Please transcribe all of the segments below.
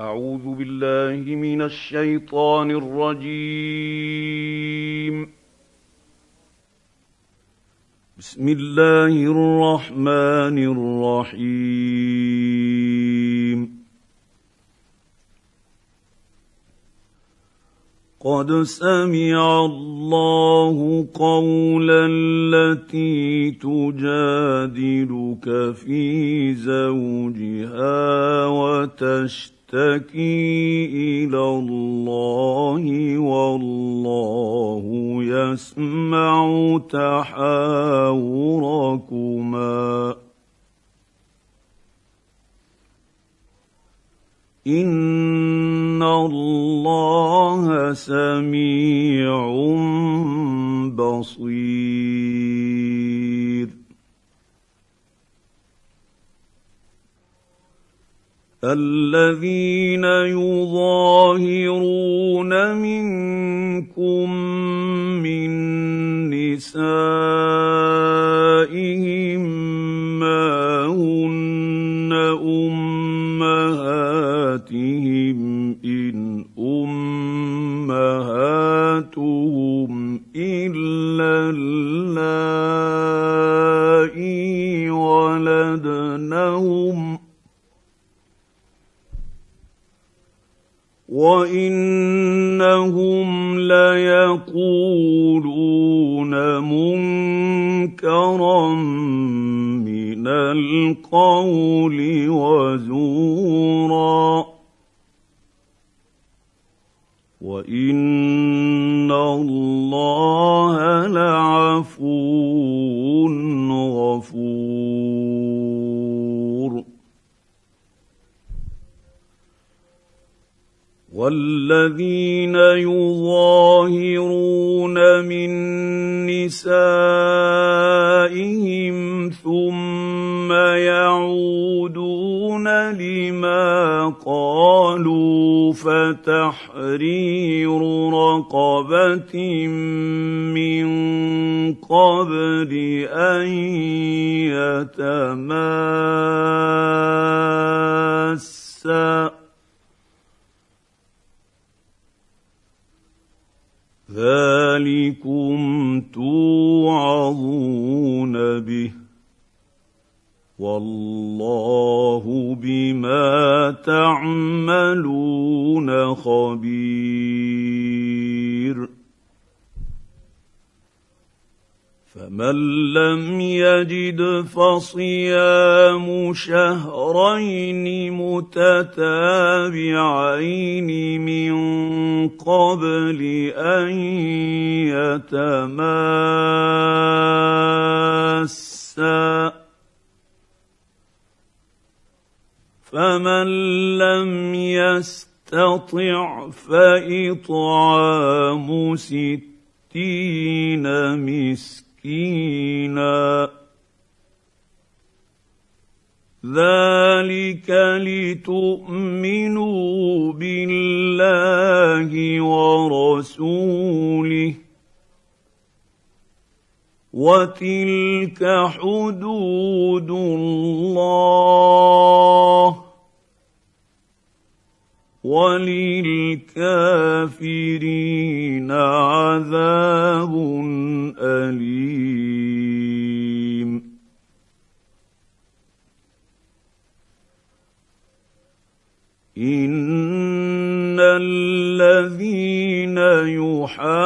أعوذ بالله من الشيطان الرجيم. بسم الله الرحمن الرحيم. قد سمع الله قول التي تجادلك في زوجها وتشتكي إلى الله والله يسمع تحاوركما. إن الله سميع بصير. الذين يظاهرون منكم من نسائهم يتماسا يجد فصيام شهرين متتابعين من قبل أن يتماسا. فمن لم يستطع فإطعام ستين مسكينا. ذلك لتؤمنوا بالله ورسوله وتلك حدود الله وللكافرين عذاب اليم ان الذين يحادون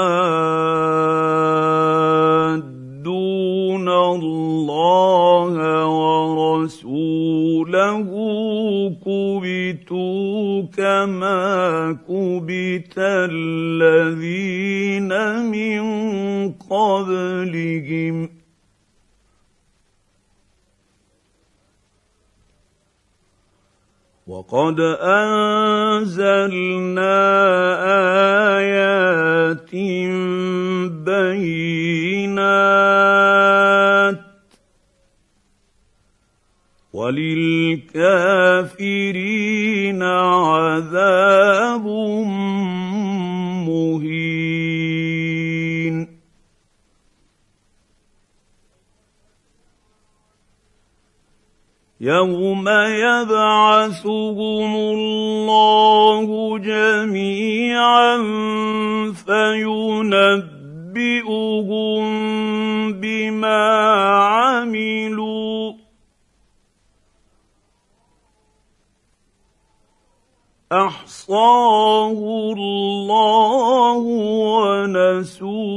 الله ورسوله كبتوا كما كبت الذين من قبلهم وقد أنزلنا آيات بينات وللكافرين عذاب مهين يوم يبعثهم الله جميعا فينبئهم بما عملوا احصاه الله ونسوه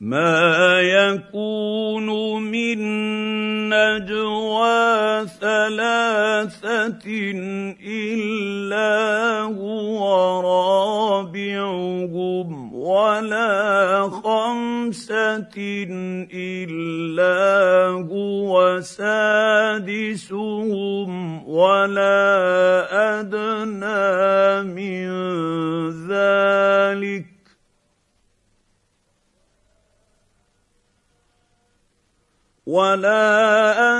ما يكون من نجوى ثلاثة إلا هو رابعهم ولا خمسة إلا هو سادسهم ولا ادنى ولا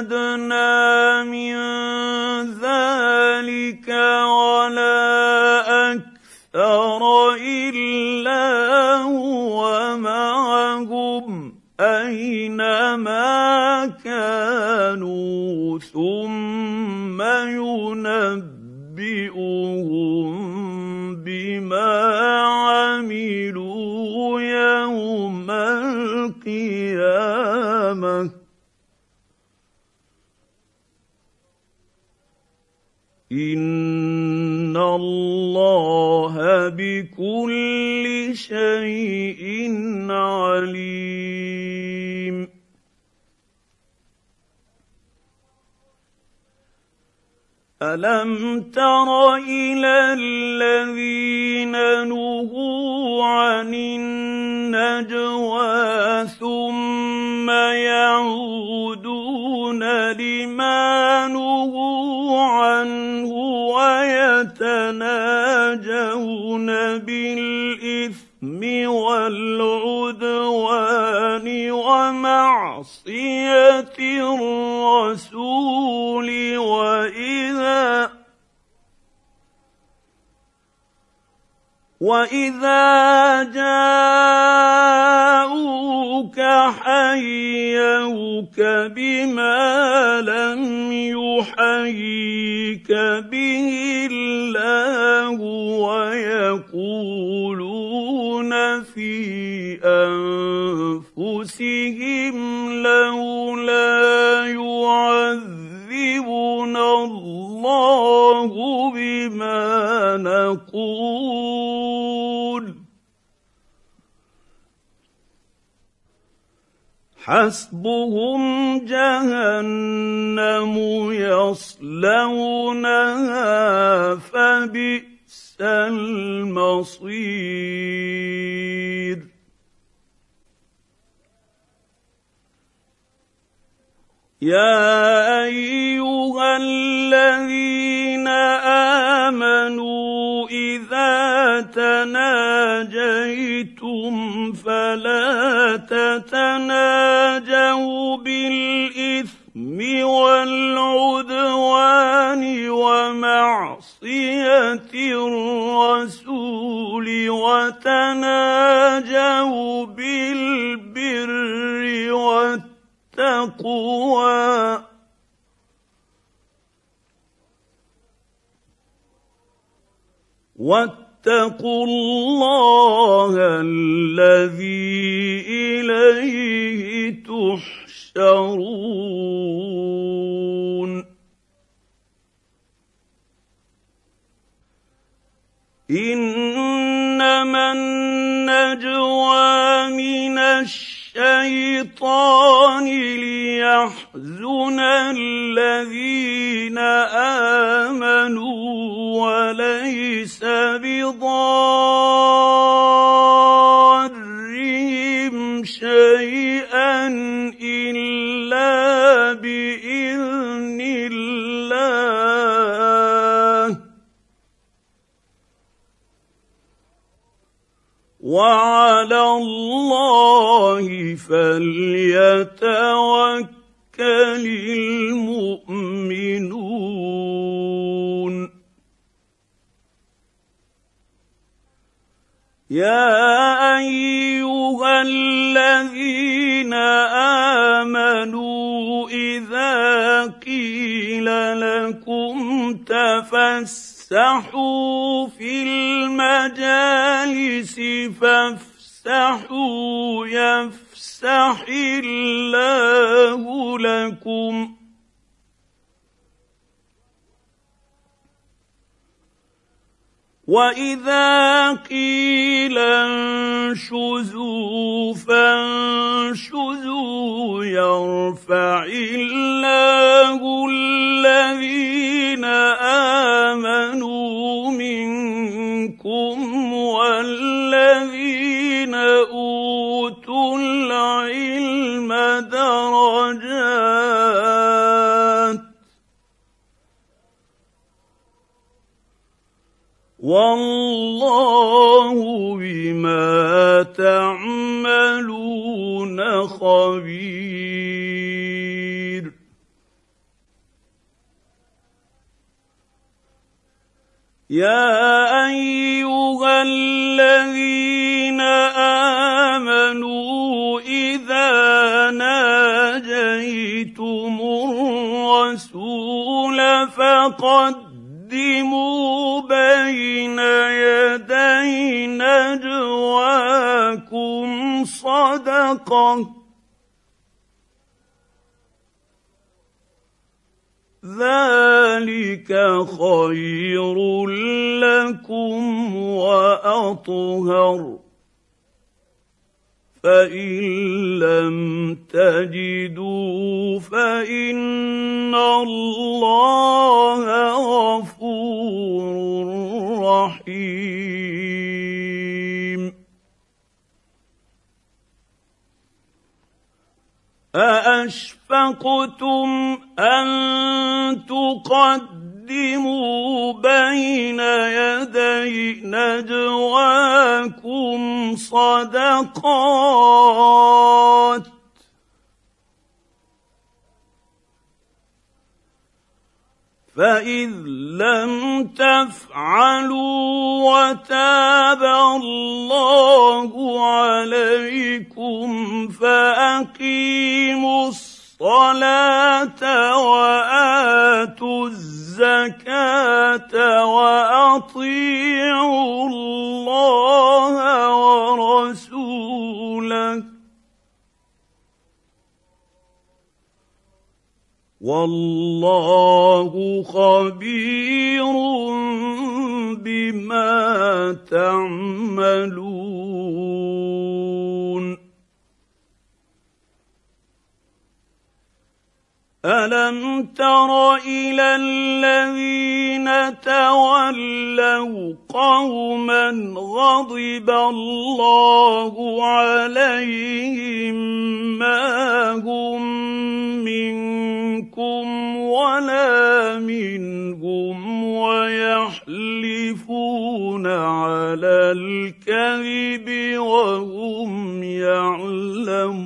ادنى من ذلك ولا أكثر الا هو معهم اينما كانوا ثم بكل شيء عليم الم تر إلى الذين نهوا عن النجوى ثم يعودون والعدوان ومعصية الرسول وإذا وإذا جاءوك حيوك بما لم يحييك به الله ويقولون في أنفسهم لولا يعذبنا الله بما نقول. حسبهم جهنم يصلونها فبئس المصير. يا أيها الذين آمنوا إذا تناجيتم فلا تتناجوا بالإثم والعدوان ومعصية الرسول وتناجوا بالبر والتقوى التقوى واتقوا الله الذي إليه تحشرون. إنما النجوى من الشيطان الشيطان ليحزن الذين آمنوا وليس فليتوكل المؤمنون. يا أيها الذين آمنوا إذا قيل لكم تفسحوا في المجالس فافسحوا يفسح الله لكم. وإذا قيل انشزوا فانشزوا يرفع الله والله بما تعملون خبير. يا أيها الذين آمنوا إذا ناجيتم الرسول فقد قدموا بين يدي نجواكم صدقة. ذلك خير لكم وأطهر. فإن لم تجدوا فإن الله غفور رحيم أأشفقتم أن تقدموا بين يدي نجواكم صدقات؟ فاذ لم تفعلوا وتاب الله عليكم فاقيموا الصلاه واتوا الزكاه واطيعوا الله ورسوله والله خبير بما تعملون. ألم تر إلى الذين تولوا قوما غضب الله عليهم ما هم منكم ولا منهم ويحلفون على الكذب وهم يعلمون.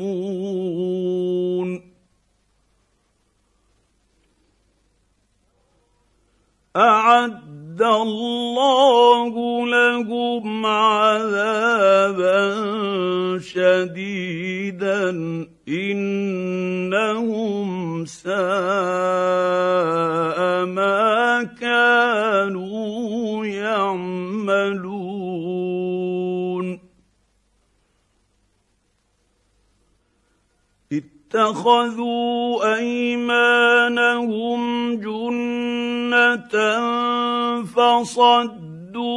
اعد الله لهم عذابا شديدا. إنهم ساء ما كانوا يعملون. اتخذوا أيمانهم جنة فصدوا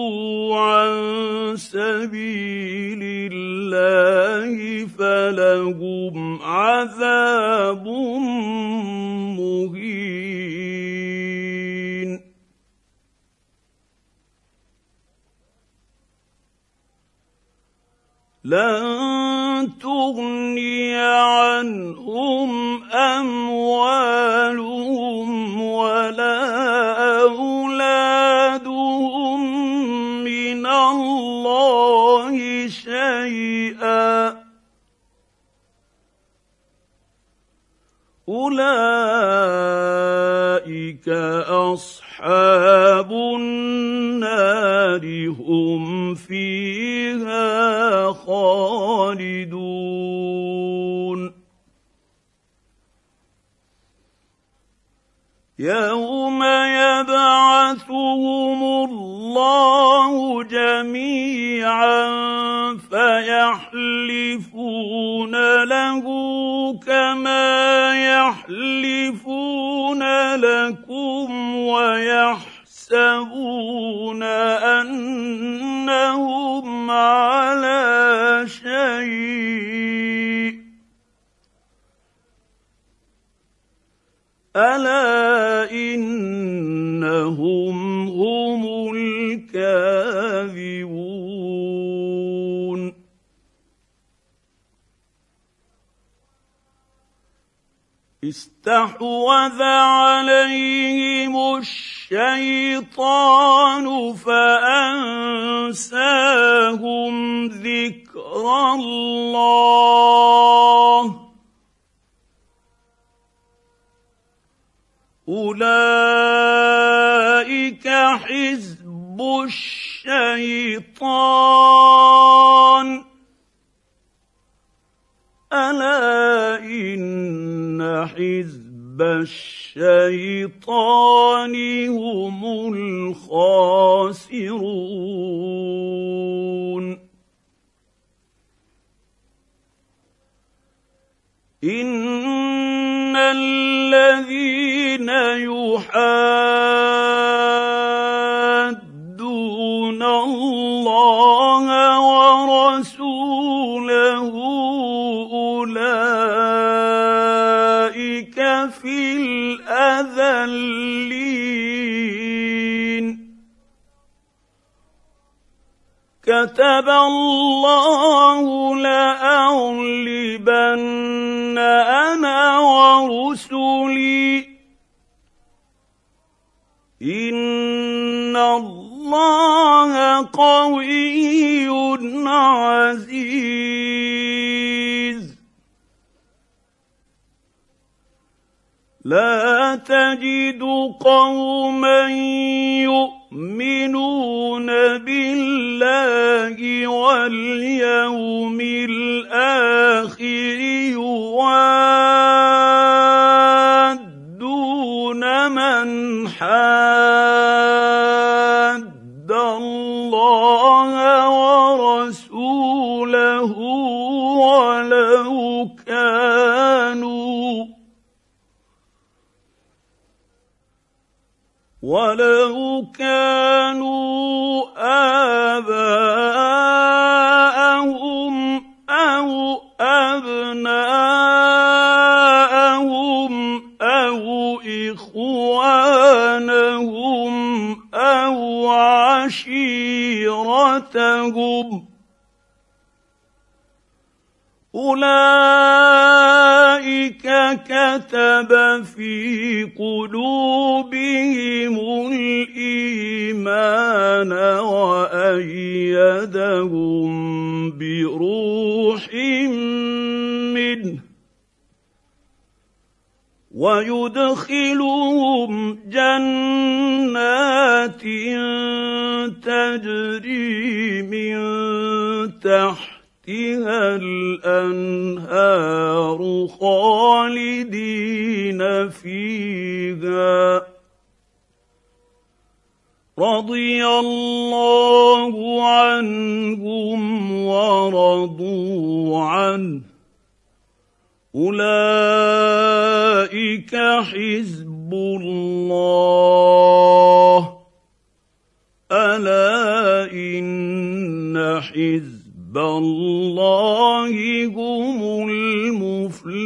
عن سبيل الله فلهم عذاب مهين. لن تغني عنهم اموالهم ولا اولادهم من الله شيئا اولئك اصحاب النار هم فيها خالدون. يوم يبعثهم الله جميعا فيحلفون له كما يحلفون لكم ويحسبون أنهم على شيء. ألا استحوذ عليهم الشيطان فأنساهم ذكر الله. أولئك حزب الشيطان. ألا إن حزب الشيطان هم الخاسرون. إن الذين يحادون الله ورسوله الاذلين كتب الله لأغلبن أنا ورسلي. إن الله قوي عزيز. لا تجد قوما يؤمنون بالله واليوم الآخر يوادون من حاد الله ورسوله ولو ولو كانوا الله عنهم ورضوا عنه. أولئك حزب الله. ألا إن حزب الله هم المفلحون.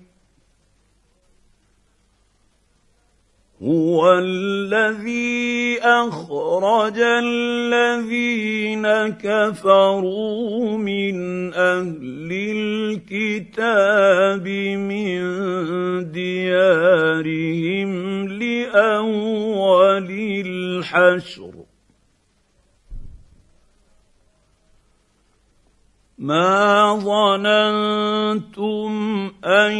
هو الذي أخرج الذين كفروا من أهل الكتاب من ديارهم لأول الحشر. ما ظننتم أن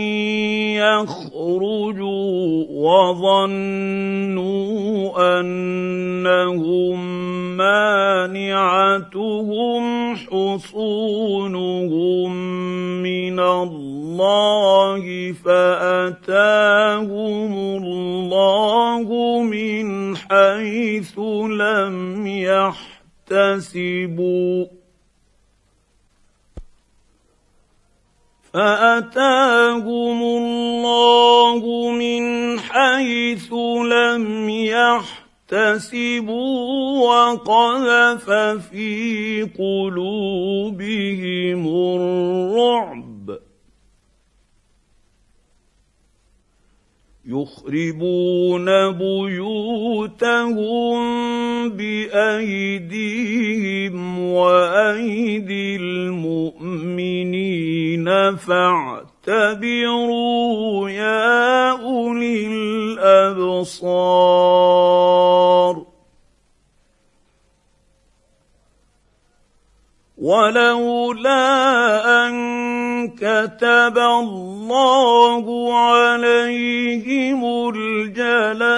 يخرجوا وظنوا أنهم مانعتهم حصونهم من الله فأتاهم الله من حيث لم يحتسبوا. فأتاهم الله من حيث لم يحتسبوا وقذف في قلوبهم الرعب. يخربون بيوتهم بأيديهم وأيدي المؤمنين فاعتبروا يا أولي الأبصار ولولا أن كتب الله عليهم الجلاء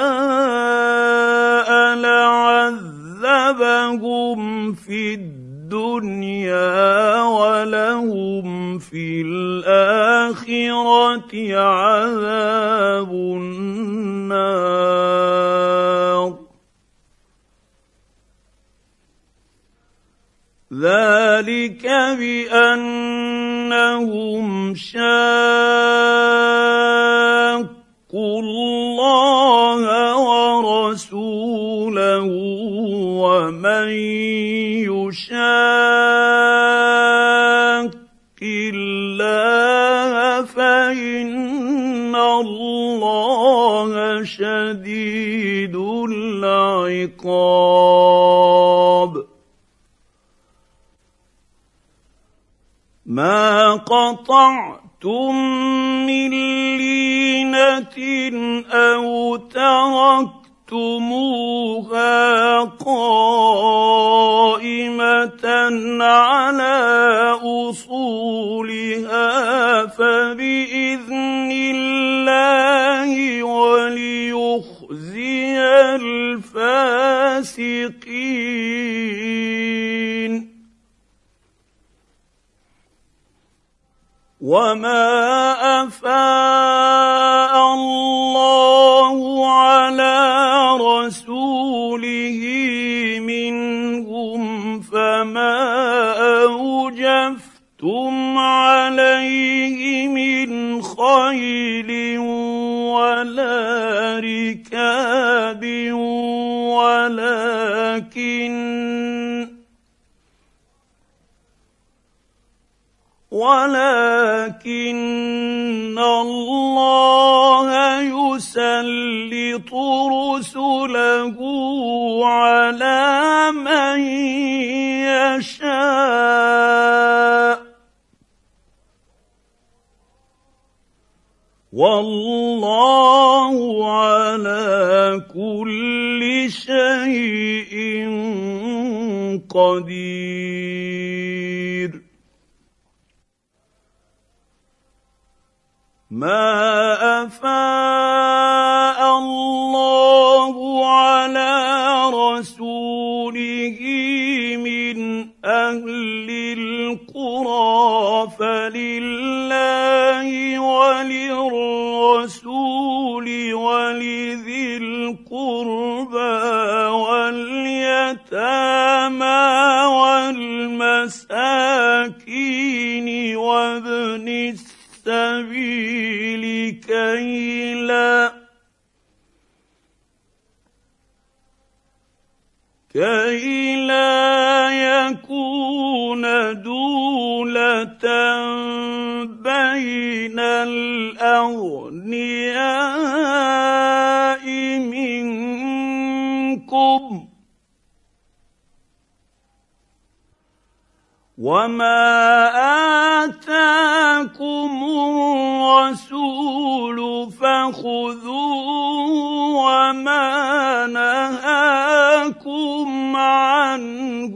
لعذبهم في الدنيا ولهم في الآخرة عذاب النار. ذلك بأنهم شاقوا الله ورسوله ومن يشاق الله فإن الله شديد العقاب. ما قطعتم من لينه أو تركتموها قائمه على اصولها فباذن خيل ولا ركاب ولكن ولكن الله يسلط رسله على من يشاء. والله على كل شيء قدير. ما أفاء الله على رسوله من أهل القرى فلله وللرسول القربى واليتامى والمساكين وابن السبيل كي لا كي لا يكون دولة بين الأغنياء منكم. وما آتاكم الرسول فخذوه وما نهاكم عنه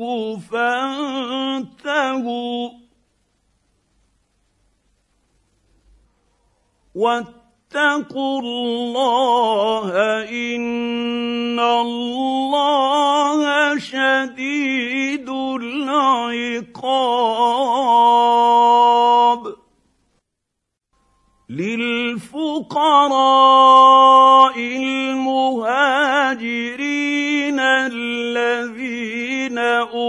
فانتهوا واتقوا الله إن الله شديد العقاب. للفقراء المهاجرين الذين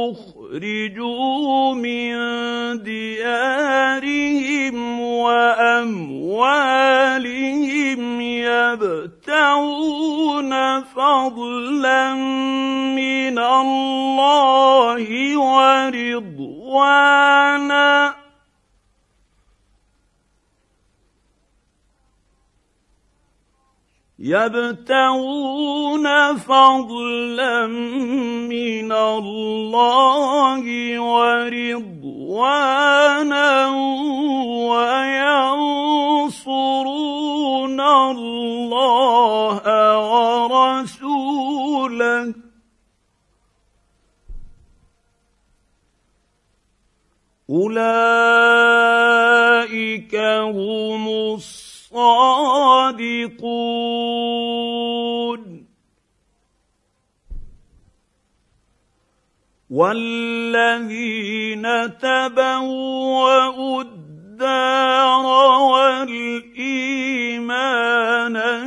أخرجوا من ديارهم وأموالهم يبتغون فضلا من الله ورضوانا. يبتغون فضلا من الله ورضوانا. وينصرون الله ورسوله. أولئك هم الصادقون. والذين تبوأوا الدار والإيمان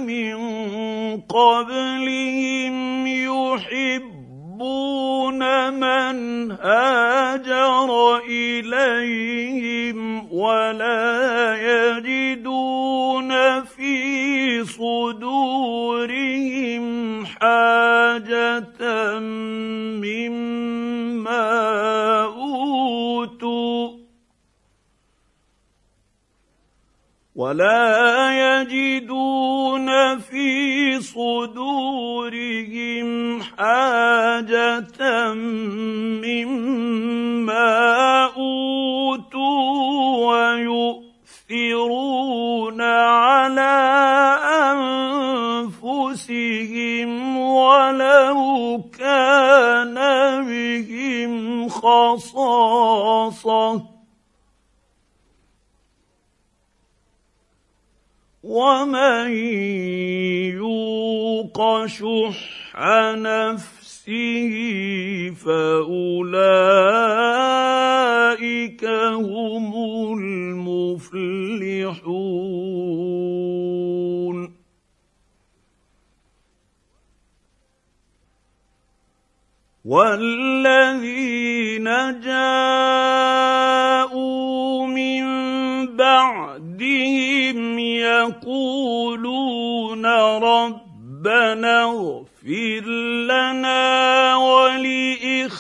من قبلهم يحبون من هاجر إليهم ولا يجدون في صدورهم حاجة مما ولا يجدون في صدورهم حاجة مما أوتوا ويؤثرون على أنفسهم ولو كان بهم خصاصة. ومن يوق شح نفسه فاولئك هم المفلحون والذين جاءوا من بعدهم يقولون ربنا اغفر لنا ولإخواننا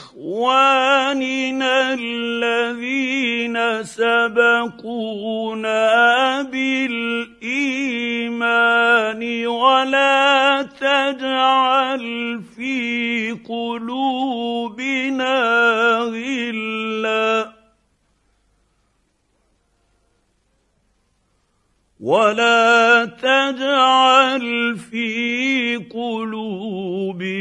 الذين سبقونا بالإيمان ولا تجعل في قلوبنا غلا. ولا تجعل في قلوبنا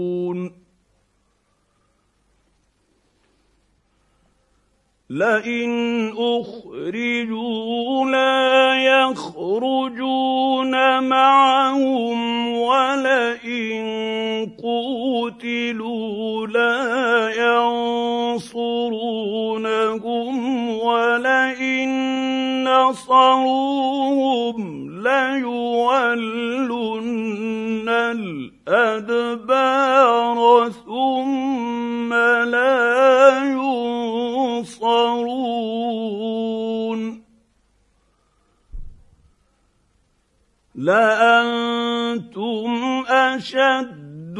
لئن اخرجوا لا يخرجون معهم ولئن قوتلوا لا ينصرونهم ولئن نصروهم ليولن الأدبار ثم لا ينصرون. لأنتم أشد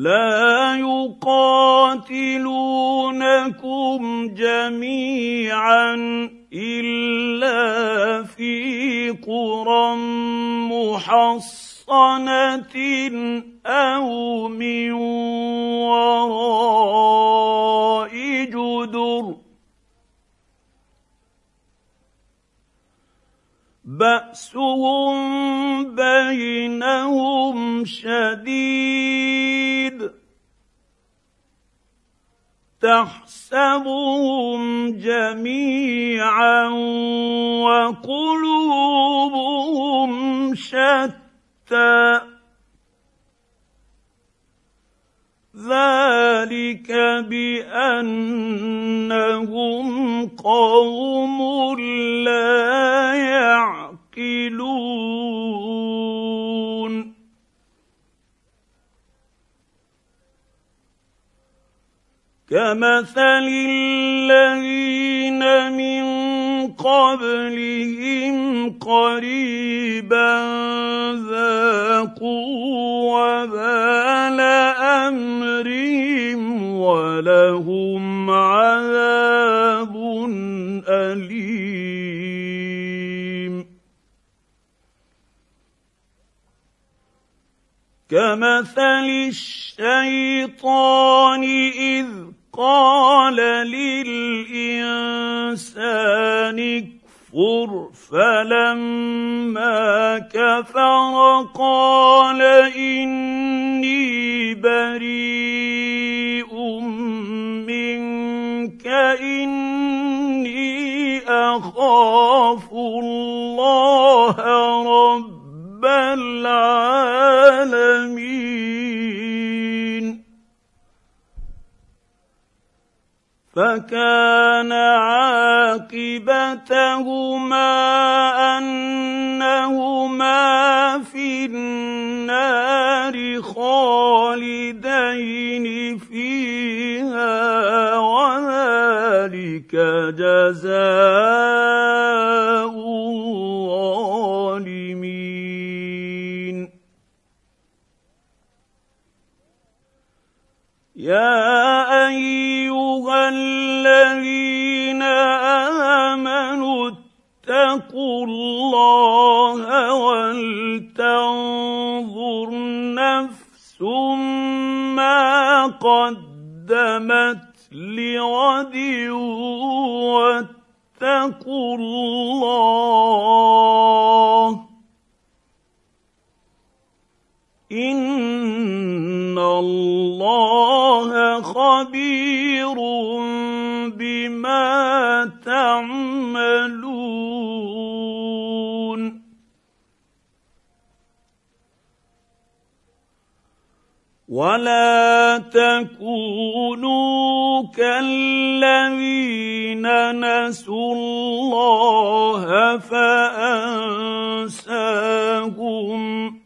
لا يقاتلونكم جميعا إلا في قرى محصنة أو من وراء جدر. بأسهم بينهم شديد. تحسبهم جميعا وقلوبهم شتى. ذلك بأنهم قوم لا كمثل الذين من قبلهم قريبا ذاقوا وبال امرهم ولهم كمثل الشيطان إذ قال للإنسان اكفر فلما كفر قال إني بريء منك إني أخاف الله رب العالمين. فكان عاقبتهما أنهما في النار خالدين فيها وذلك جزاء يا أيها الذين آمنوا اتقوا الله ولتنظر نفس ما قدمت لغد واتقوا الله إن الله خبير بما تعملون. ولا تكونوا كالذين نسوا الله فأنساهم.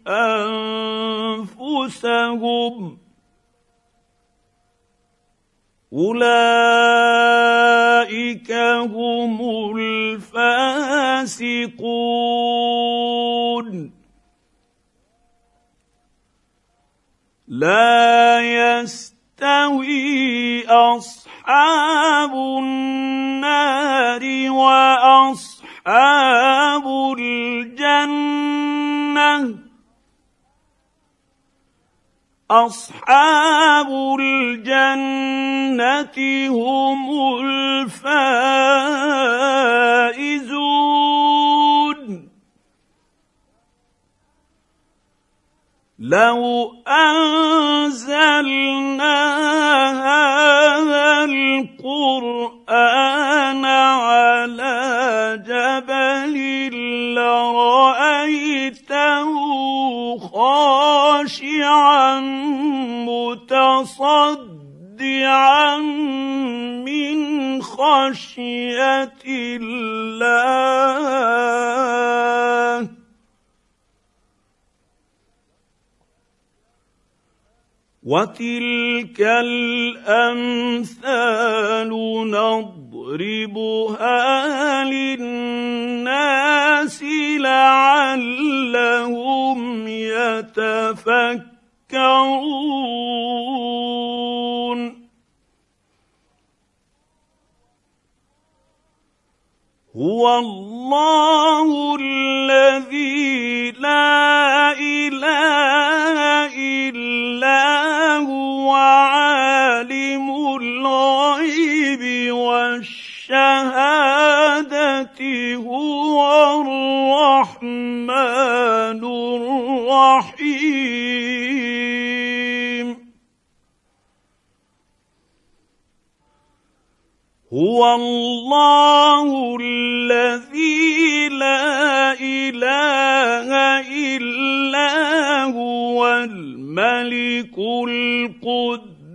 أنفسهم. أولئك هم الفاسقون. لا يستوي أصحاب النار وأصحاب الجنة. أصحاب الجنة هم الفائزون. لو أنزلنا هذا القرآن على جبل لرايته خاشعا متصدعا من خشية الله. وتلك الأمثال نضربها للناس لعلهم يتفكرون. هو الله الذي لا إله إلا هو عالم الغيب والشهادة. هو الرحمن الرحيم. هو الله الذي لا إله إلا هو الملك القدوس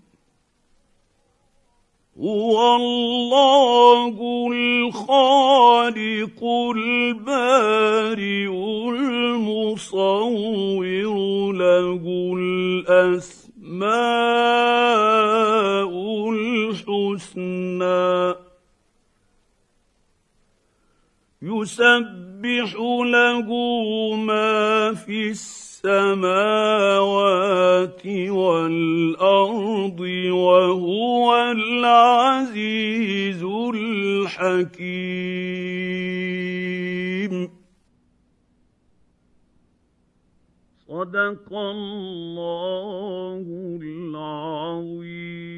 هو الله الخالق البارئ المصور له الأسماء الحسنى. يسبح له ما في السماوات والأرض وهو العزيز الحكيم. صدق الله العظيم.